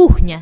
Кухня.